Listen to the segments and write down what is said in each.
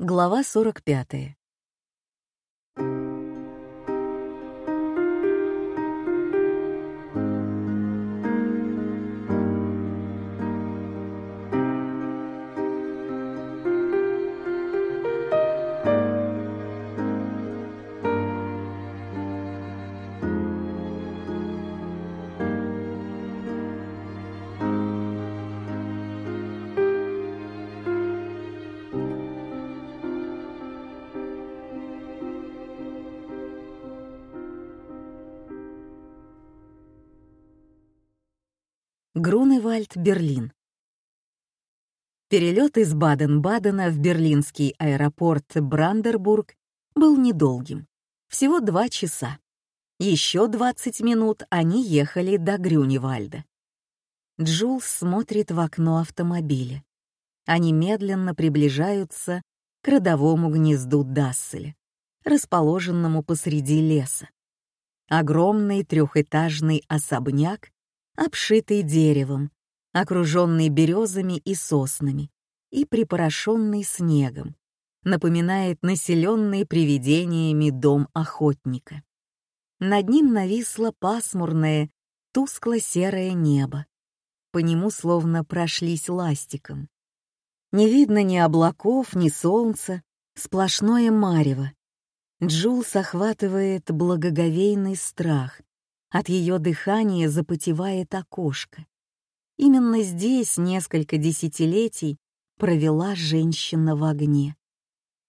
Глава 45. Груневальд, Берлин. Перелет из Баден-Бадена в берлинский аэропорт Брандербург был недолгим, всего два часа. Еще 20 минут они ехали до Грюневальда. Джулс смотрит в окно автомобиля. Они медленно приближаются к родовому гнезду Дасселя, расположенному посреди леса. Огромный трехэтажный особняк обшитый деревом, окруженный березами и соснами и припорошенный снегом, напоминает населенный привидениями дом охотника. Над ним нависло пасмурное, тускло-серое небо. По нему словно прошлись ластиком. Не видно ни облаков, ни солнца, сплошное марево. Джулс охватывает благоговейный страх, от ее дыхания запотевает окошко. Именно здесь несколько десятилетий провела женщина в огне.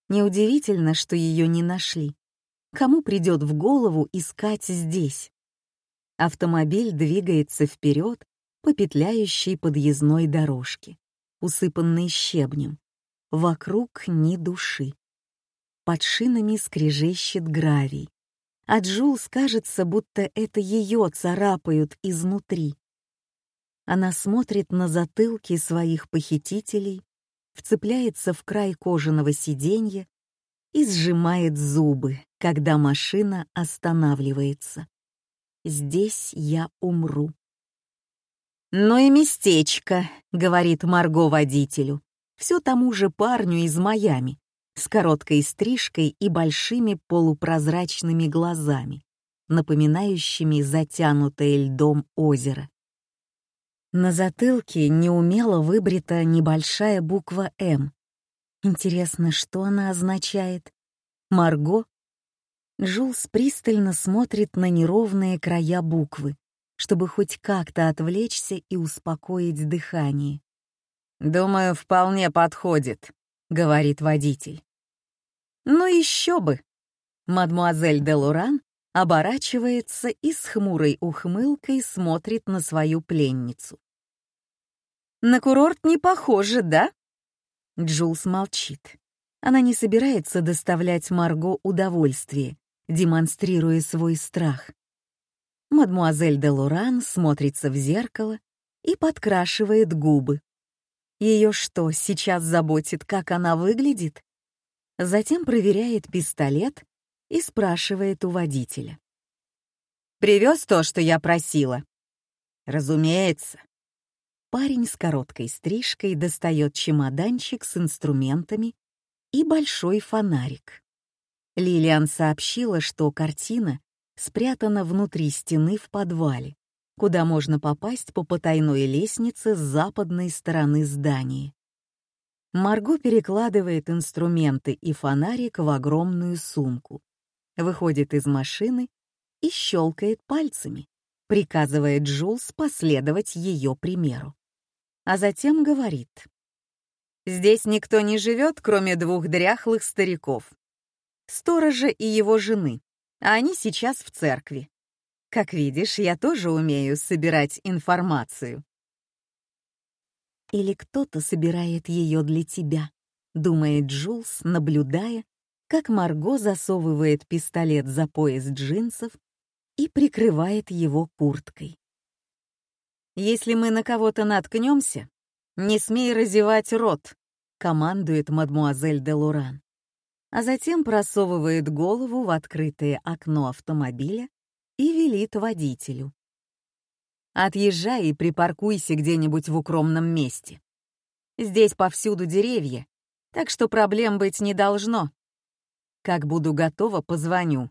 Неудивительно, что ее не нашли. Кому придет в голову искать здесь? Автомобиль двигается вперед по петляющей подъездной дорожке, усыпанной щебнем. Вокруг ни души. Под шинами скрежещет гравий а Джулс кажется, будто это ее царапают изнутри. Она смотрит на затылки своих похитителей, вцепляется в край кожаного сиденья и сжимает зубы, когда машина останавливается. «Здесь я умру». «Ну и местечко», — говорит Марго водителю, все тому же парню из Майами, с короткой стрижкой и большими полупрозрачными глазами, напоминающими затянутое льдом озеро. На затылке неумело выбрита небольшая буква «М». Интересно, что она означает? Марго? Жулс пристально смотрит на неровные края буквы, чтобы хоть как-то отвлечься и успокоить дыхание. «Думаю, вполне подходит», — говорит водитель. Ну еще бы! Мадмуазель де Лоран оборачивается и с хмурой ухмылкой смотрит на свою пленницу. «На курорт не похоже, да?» Джулс молчит. Она не собирается доставлять Марго удовольствие, демонстрируя свой страх. Мадмуазель де Лоран смотрится в зеркало и подкрашивает губы. Ее что, сейчас заботит, как она выглядит? Затем проверяет пистолет и спрашивает у водителя. «Привез то, что я просила?» «Разумеется». Парень с короткой стрижкой достает чемоданчик с инструментами и большой фонарик. Лилиан сообщила, что картина спрятана внутри стены в подвале, куда можно попасть по потайной лестнице с западной стороны здания. Марго перекладывает инструменты и фонарик в огромную сумку, выходит из машины и щелкает пальцами, приказывая Джулс последовать ее примеру. А затем говорит. «Здесь никто не живет, кроме двух дряхлых стариков. Сторожа и его жены, а они сейчас в церкви. Как видишь, я тоже умею собирать информацию». Или кто-то собирает ее для тебя, думает Джулс, наблюдая, как Марго засовывает пистолет за пояс джинсов и прикрывает его курткой. «Если мы на кого-то наткнемся, не смей разевать рот», — командует мадмуазель де Лоран, а затем просовывает голову в открытое окно автомобиля и велит водителю. Отъезжай и припаркуйся где-нибудь в укромном месте. Здесь повсюду деревья, так что проблем быть не должно. Как буду готова, позвоню.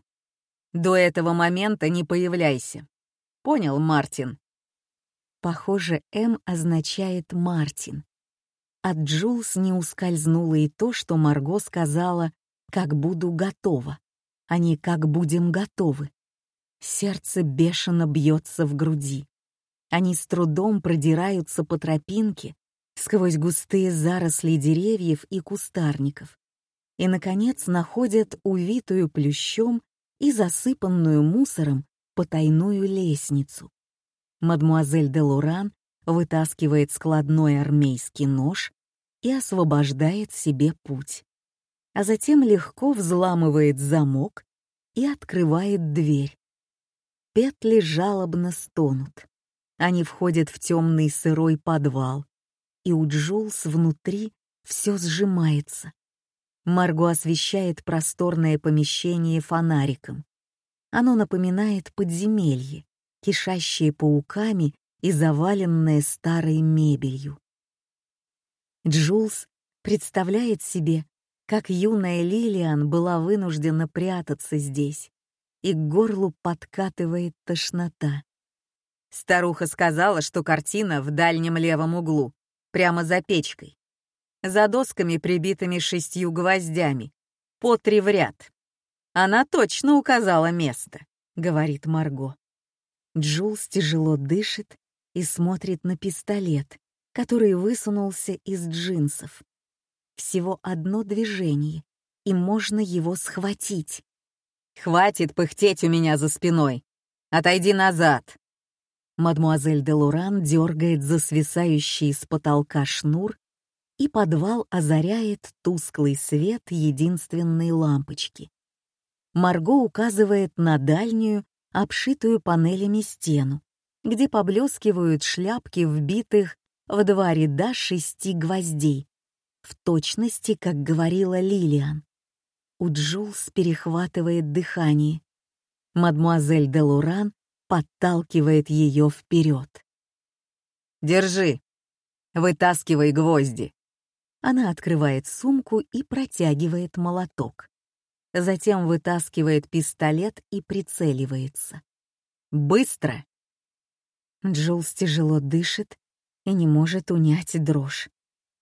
До этого момента не появляйся. Понял, Мартин?» Похоже, «М» означает «Мартин». От Джулс не ускользнуло и то, что Марго сказала «как буду готова», а не «как будем готовы». Сердце бешено бьется в груди. Они с трудом продираются по тропинке сквозь густые заросли деревьев и кустарников и, наконец, находят увитую плющом и засыпанную мусором потайную лестницу. Мадмуазель де Луран вытаскивает складной армейский нож и освобождает себе путь, а затем легко взламывает замок и открывает дверь. Петли жалобно стонут. Они входят в темный сырой подвал, и у Джулс внутри все сжимается. Марго освещает просторное помещение фонариком. Оно напоминает подземелье, кишащее пауками и заваленное старой мебелью. Джулс представляет себе, как юная Лилиан была вынуждена прятаться здесь, и к горлу подкатывает тошнота. Старуха сказала, что картина в дальнем левом углу, прямо за печкой за досками, прибитыми шестью гвоздями, по три в ряд. Она точно указала место, говорит Марго. Джулс тяжело дышит и смотрит на пистолет, который высунулся из джинсов. Всего одно движение, и можно его схватить. «Хватит пыхтеть у меня за спиной! Отойди назад!» Мадмуазель де Луран дергает за свисающий с потолка шнур и подвал озаряет тусклый свет единственной лампочки. Марго указывает на дальнюю, обшитую панелями стену, где поблескивают шляпки вбитых в два ряда шести гвоздей, в точности, как говорила Лилиан. У Джулс перехватывает дыхание. Мадмуазель де Луран подталкивает ее вперед. «Держи, вытаскивай гвозди», она открывает сумку и протягивает молоток. Затем вытаскивает пистолет и прицеливается. «Быстро!» Джулс тяжело дышит и не может унять дрожь.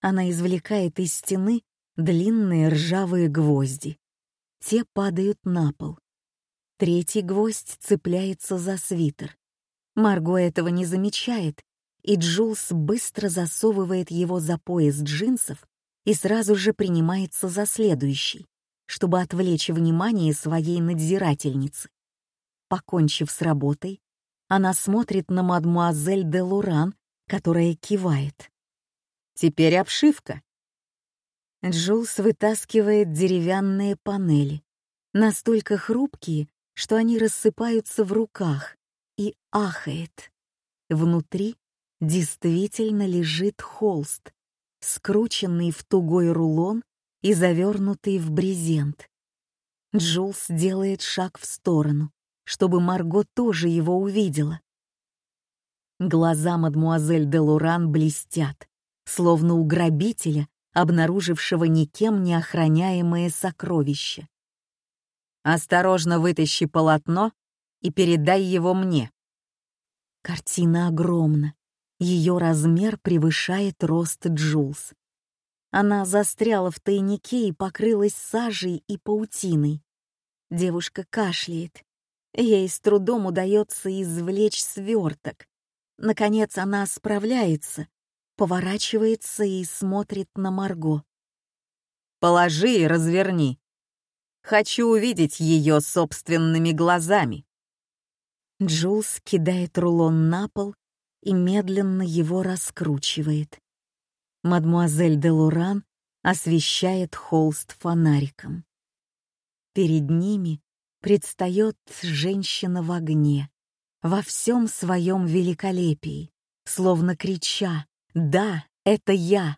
Она извлекает из стены длинные ржавые гвозди. Те падают на пол. Третий гвоздь цепляется за свитер. Марго этого не замечает и Джулс быстро засовывает его за пояс джинсов и сразу же принимается за следующий, чтобы отвлечь внимание своей надзирательницы. Покончив с работой, она смотрит на мадмуазель де Луран, которая кивает. «Теперь обшивка». Джулс вытаскивает деревянные панели, настолько хрупкие, что они рассыпаются в руках, и ахает. Внутри действительно лежит холст, скрученный в тугой рулон и завернутый в брезент. Джулс делает шаг в сторону, чтобы Марго тоже его увидела. Глаза мадмуазель де Луран блестят, словно у грабителя, обнаружившего никем не охраняемое сокровище. «Осторожно вытащи полотно и передай его мне». Картина огромна, ее размер превышает рост Джулс. Она застряла в тайнике и покрылась сажей и паутиной. Девушка кашляет. Ей с трудом удается извлечь сверток. Наконец она справляется, поворачивается и смотрит на Марго. «Положи и разверни. Хочу увидеть ее собственными глазами». Джулс кидает рулон на пол и медленно его раскручивает. Мадмуазель де Луран освещает холст фонариком. Перед ними предстает женщина в огне, во всем своем великолепии, словно крича «Да, это я!».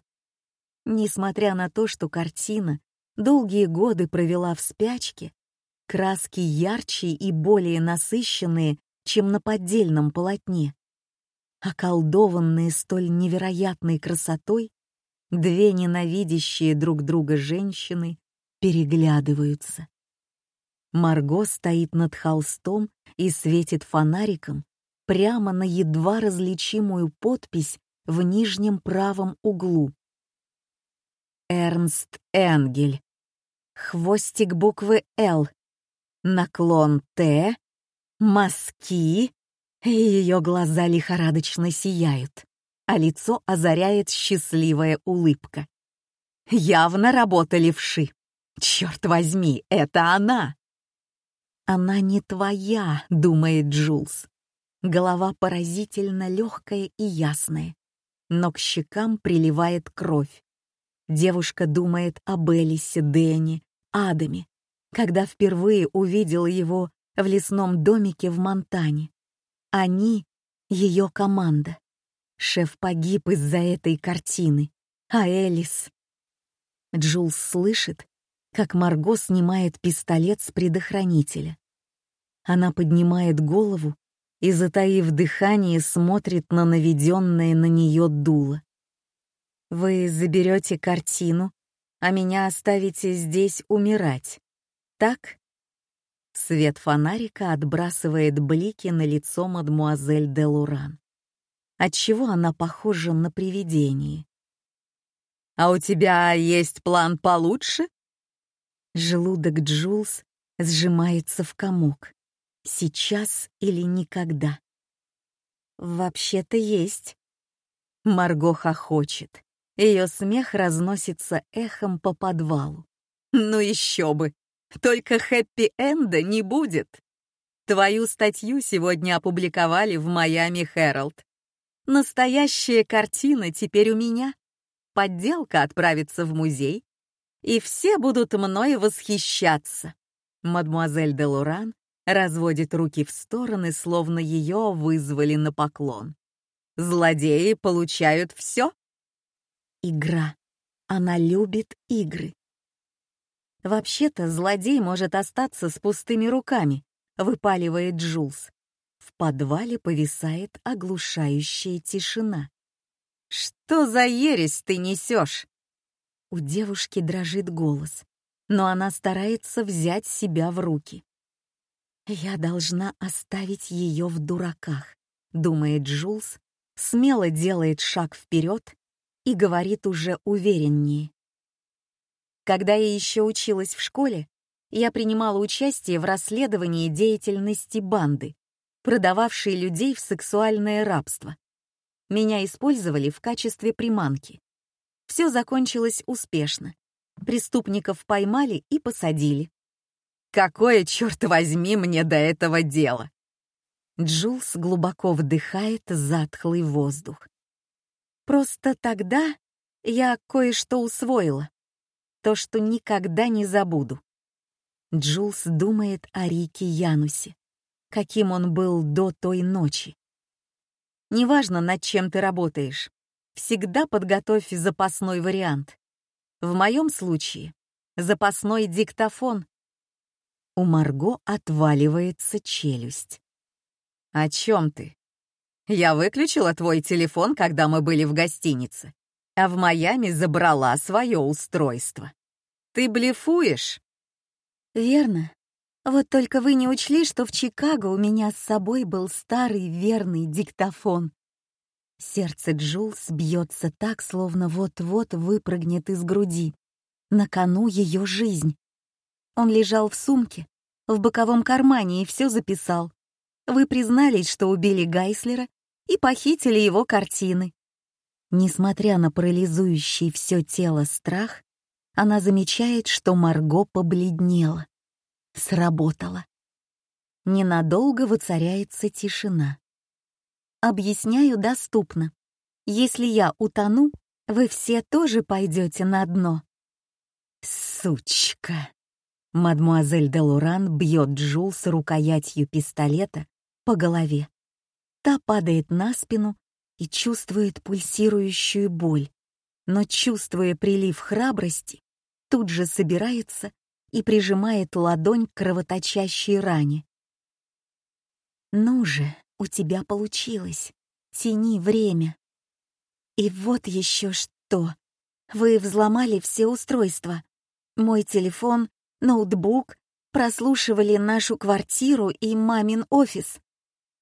Несмотря на то, что картина долгие годы провела в спячке, краски ярче и более насыщенные, чем на поддельном полотне, околдованные столь невероятной красотой, Две ненавидящие друг друга женщины переглядываются. Марго стоит над холстом и светит фонариком прямо на едва различимую подпись в нижнем правом углу. Эрнст Энгель. Хвостик буквы «Л». Наклон «Т». Мазки. И ее глаза лихорадочно сияют, а лицо озаряет счастливая улыбка. Явно работали вши. Черт возьми, это она! Она не твоя, думает Джулс. Голова поразительно легкая и ясная, но к щекам приливает кровь. Девушка думает об Элисе, Дэнни, Адаме, когда впервые увидела его в лесном домике в Монтане. Они — ее команда. Шеф погиб из-за этой картины, а Элис... Джулс слышит, как Марго снимает пистолет с предохранителя. Она поднимает голову и, затаив дыхание, смотрит на наведенное на нее дуло. «Вы заберете картину, а меня оставите здесь умирать, так?» Свет фонарика отбрасывает блики на лицо мадмуазель де Луран. Отчего она похожа на привидение? «А у тебя есть план получше?» Желудок Джулс сжимается в комок. Сейчас или никогда. Вообще-то есть. Марго хохочет. Ее смех разносится эхом по подвалу. Ну еще бы! Только хэппи-энда не будет. Твою статью сегодня опубликовали в Майами Herald. Настоящая картина теперь у меня. Подделка отправится в музей, и все будут мной восхищаться. Мадмуазель де Луран разводит руки в стороны, словно ее вызвали на поклон. Злодеи получают все. Игра. Она любит игры. Вообще-то злодей может остаться с пустыми руками, выпаливает Джулс. В подвале повисает оглушающая тишина. Что за ересь ты несешь? У девушки дрожит голос, но она старается взять себя в руки. «Я должна оставить ее в дураках», — думает Джулс, смело делает шаг вперед и говорит уже увереннее. Когда я еще училась в школе, я принимала участие в расследовании деятельности банды, продававшей людей в сексуальное рабство. Меня использовали в качестве приманки. Все закончилось успешно. Преступников поймали и посадили. Какое, черт возьми, мне до этого дело? Джулс глубоко вдыхает затхлый воздух. Просто тогда я кое-что усвоила. То, что никогда не забуду. Джулс думает о Рике Янусе, каким он был до той ночи. Неважно, над чем ты работаешь, всегда подготовь запасной вариант. В моем случае — запасной диктофон. У Марго отваливается челюсть. «О чем ты? Я выключила твой телефон, когда мы были в гостинице, а в Майами забрала свое устройство. Ты блефуешь?» «Верно. Вот только вы не учли, что в Чикаго у меня с собой был старый верный диктофон». Сердце Джулс бьется так, словно вот-вот выпрыгнет из груди. На кону ее жизнь. Он лежал в сумке, в боковом кармане и все записал. Вы признались, что убили Гайслера и похитили его картины. Несмотря на парализующий все тело страх, она замечает, что Марго побледнела. Сработало. Ненадолго воцаряется тишина. Объясняю доступно. Если я утону, вы все тоже пойдете на дно. Сучка. Мадмуазель де Луран бьет Джулс рукоятью пистолета по голове. Та падает на спину и чувствует пульсирующую боль, но, чувствуя прилив храбрости, тут же собирается и прижимает ладонь к кровоточащей ране. «Ну же, у тебя получилось. Тяни время». «И вот еще что!» Вы взломали все устройства. Мой телефон, ноутбук, прослушивали нашу квартиру и мамин офис.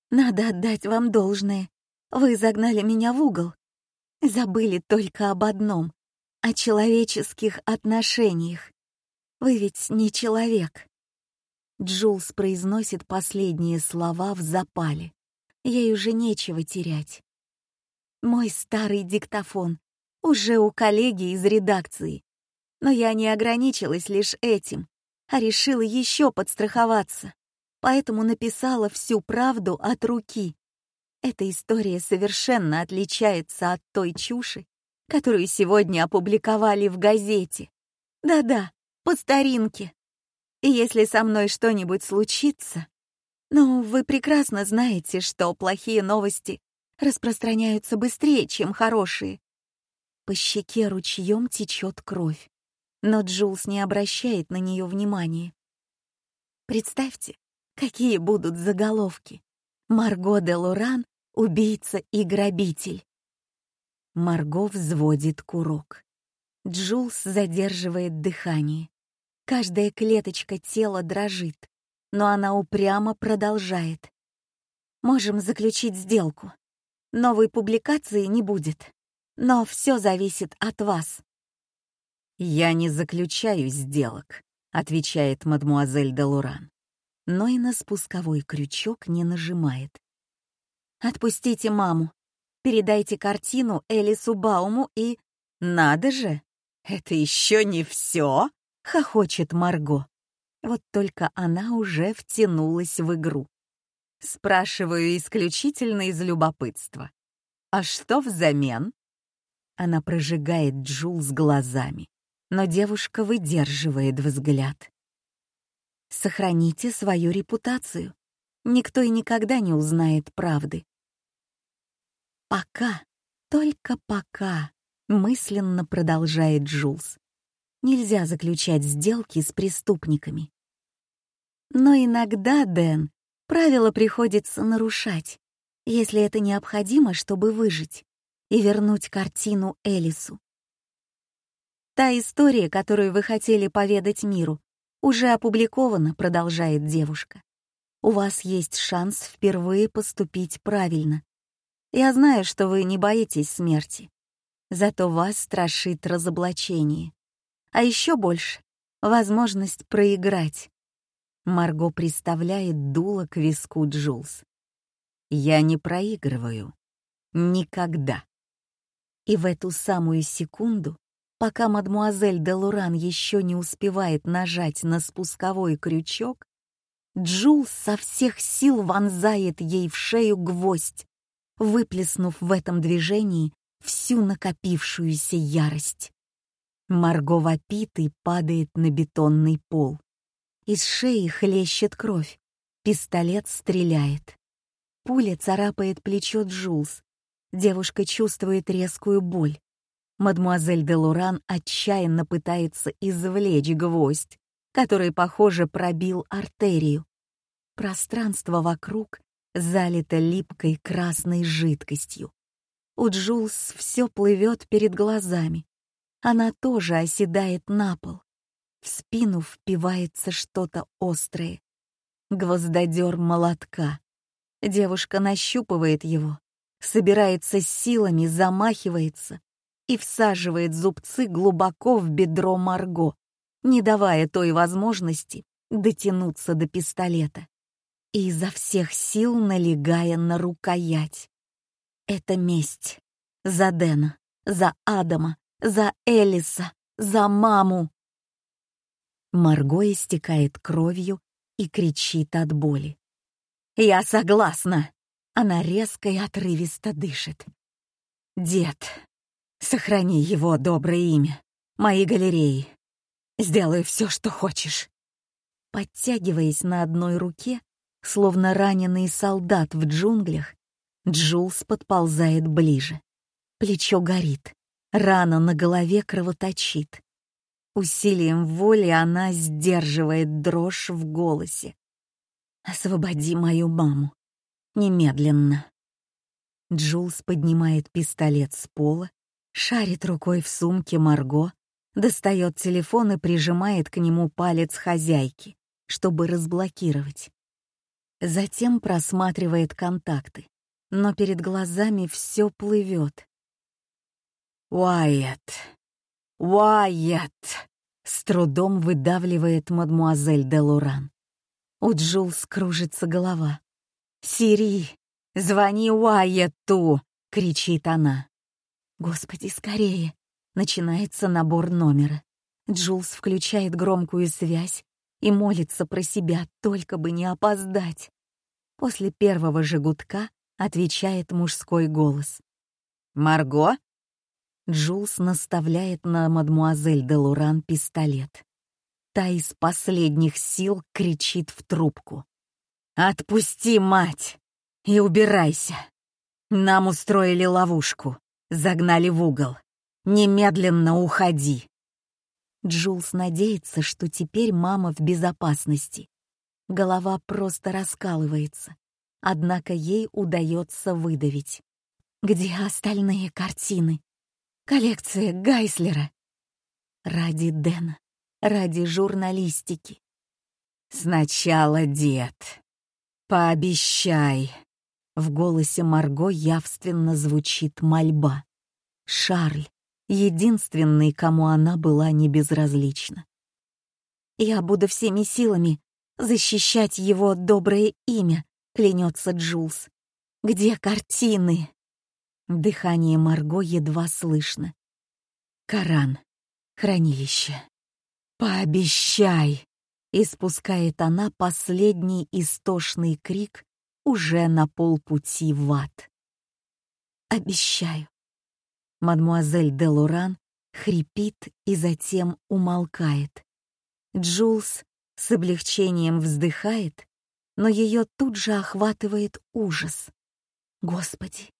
Надо отдать вам должное. Вы загнали меня в угол. Забыли только об одном — о человеческих отношениях. Вы ведь не человек. Джулс произносит последние слова в запале. Ей уже нечего терять. Мой старый диктофон уже у коллеги из редакции. Но я не ограничилась лишь этим, а решила еще подстраховаться. Поэтому написала всю правду от руки. Эта история совершенно отличается от той чуши, которую сегодня опубликовали в газете. Да-да, по старинке. И если со мной что-нибудь случится... Ну, вы прекрасно знаете, что плохие новости распространяются быстрее, чем хорошие. По щеке ручьем течет кровь, но Джулс не обращает на нее внимания. Представьте, какие будут заголовки. Марго де Лоран — убийца и грабитель. Марго взводит курок. Джулс задерживает дыхание. Каждая клеточка тела дрожит, но она упрямо продолжает. Можем заключить сделку. Новой публикации не будет. Но все зависит от вас. «Я не заключаю сделок», — отвечает мадмуазель де Луран, но и на спусковой крючок не нажимает. «Отпустите маму. Передайте картину Элису Бауму и...» «Надо же! Это еще не все!» — хохочет Марго. Вот только она уже втянулась в игру. Спрашиваю исключительно из любопытства. «А что взамен?» Она прожигает Джул с глазами, но девушка выдерживает взгляд. «Сохраните свою репутацию. Никто и никогда не узнает правды». «Пока, только пока», — мысленно продолжает Джулс нельзя заключать сделки с преступниками. Но иногда, Дэн, правила приходится нарушать, если это необходимо, чтобы выжить и вернуть картину Элису. Та история, которую вы хотели поведать миру, уже опубликована, продолжает девушка. У вас есть шанс впервые поступить правильно. Я знаю, что вы не боитесь смерти. Зато вас страшит разоблачение а еще больше — возможность проиграть. Марго представляет дуло к виску Джулс. «Я не проигрываю. Никогда». И в эту самую секунду, пока мадмуазель де Луран еще не успевает нажать на спусковой крючок, Джулс со всех сил вонзает ей в шею гвоздь, выплеснув в этом движении всю накопившуюся ярость. Марго вопит и падает на бетонный пол. Из шеи хлещет кровь. Пистолет стреляет. Пуля царапает плечо Джулс. Девушка чувствует резкую боль. Мадмуазель де Луран отчаянно пытается извлечь гвоздь, который, похоже, пробил артерию. Пространство вокруг залито липкой красной жидкостью. У Джулс все плывет перед глазами она тоже оседает на пол. В спину впивается что-то острое. Гвоздодер молотка. Девушка нащупывает его, собирается с силами, замахивается и всаживает зубцы глубоко в бедро Марго, не давая той возможности дотянуться до пистолета и изо всех сил налегая на рукоять. Это месть. За Дэна, за Адама, за Элиса, за маму. Марго истекает кровью и кричит от боли. «Я согласна!» Она резко и отрывисто дышит. «Дед, сохрани его доброе имя, мои галереи. Сделаю все, что хочешь». Подтягиваясь на одной руке, словно раненый солдат в джунглях, Джулс подползает ближе. Плечо горит. Рана на голове кровоточит. Усилием воли она сдерживает дрожь в голосе. «Освободи мою маму. Немедленно». Джулс поднимает пистолет с пола, Шарит рукой в сумке Марго, достает телефон и прижимает к нему палец хозяйки, чтобы разблокировать. Затем просматривает контакты, но перед глазами все плывет. «Уайет! Уайет!» — с трудом выдавливает мадмуазель де Лоран. У Джулс кружится голова. «Сири, звони Уайетту!» — кричит она. «Господи, скорее!» — начинается набор номера. Джулс включает громкую связь и молится про себя, только бы не опоздать. После первого же отвечает мужской голос. «Марго?» Джулс наставляет на мадмуазель де Луран пистолет. Та из последних сил кричит в трубку. «Отпусти, мать! И убирайся! Нам устроили ловушку, загнали в угол. Немедленно уходи!» Джулс надеется, что теперь мама в безопасности. Голова просто раскалывается, однако ей удается выдавить. «Где остальные картины? Коллекция Гайслера?» Ради Дэна, ради журналистики. «Сначала дед. Пообещай». В голосе Марго явственно звучит мольба. Шарль, единственный, кому она была не безразлична. «Я буду всеми силами защищать его доброе имя», — клянется Джулс. «Где картины?» Дыхание Марго едва слышно. «Коран. Хранилище. Пообещай!» Испускает она последний истошный крик уже на полпути в ад. «Обещаю». Мадмуазель де Лоран хрипит и затем умолкает. Джулс с облегчением вздыхает, но ее тут же охватывает ужас. Господи,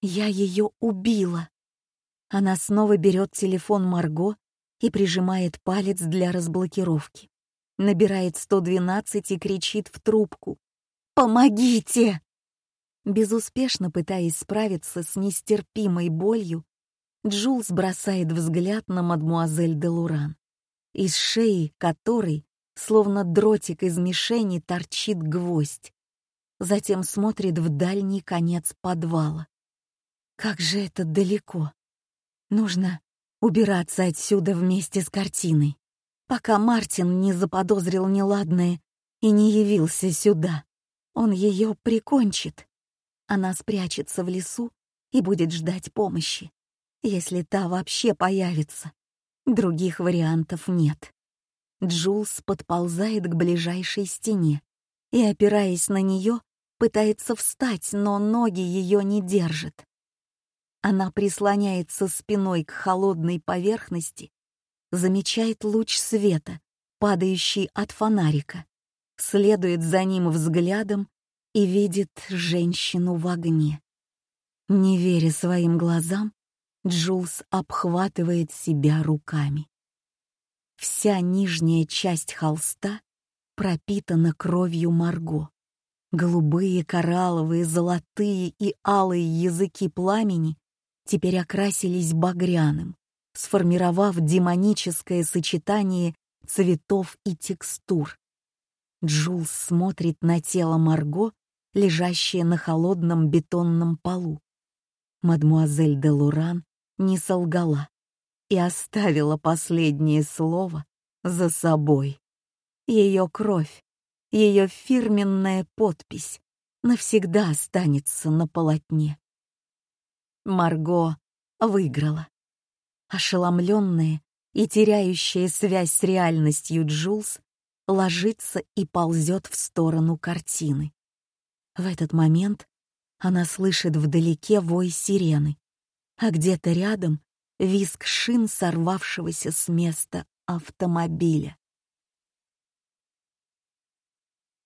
я ее убила. Она снова берет телефон Марго и прижимает палец для разблокировки. Набирает 112 и кричит в трубку. «Помогите!» Безуспешно пытаясь справиться с нестерпимой болью, Джулс бросает взгляд на мадмуазель де Луран, из шеи которой, словно дротик из мишени, торчит гвоздь. Затем смотрит в дальний конец подвала. Как же это далеко. Нужно убираться отсюда вместе с картиной, пока Мартин не заподозрил неладное и не явился сюда. Он ее прикончит. Она спрячется в лесу и будет ждать помощи, если та вообще появится. Других вариантов нет. Джулс подползает к ближайшей стене и, опираясь на нее, пытается встать, но ноги ее не держат. Она прислоняется спиной к холодной поверхности, замечает луч света, падающий от фонарика, следует за ним взглядом и видит женщину в огне. Не веря своим глазам, Джулс обхватывает себя руками. Вся нижняя часть холста пропитана кровью Марго. Голубые, коралловые, золотые и алые языки пламени теперь окрасились багряным, сформировав демоническое сочетание цветов и текстур. Джулс смотрит на тело Марго, лежащее на холодном бетонном полу. Мадмуазель де Луран не солгала и оставила последнее слово за собой. Ее кровь, ее фирменная подпись навсегда останется на полотне. Марго выиграла. Ошеломленная и теряющая связь с реальностью Джулс ложится и ползет в сторону картины. В этот момент она слышит вдалеке вой сирены, а где-то рядом визг шин сорвавшегося с места автомобиля.